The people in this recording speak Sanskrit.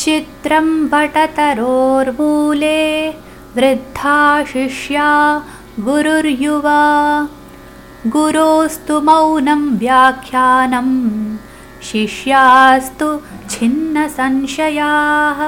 चित्रं वटतरोर्मूले वृद्धा शिष्या गुरुर्युवा। गुरोस्तु मौनं व्याख्यानं शिष्यास्तु छिन्नसंशयाः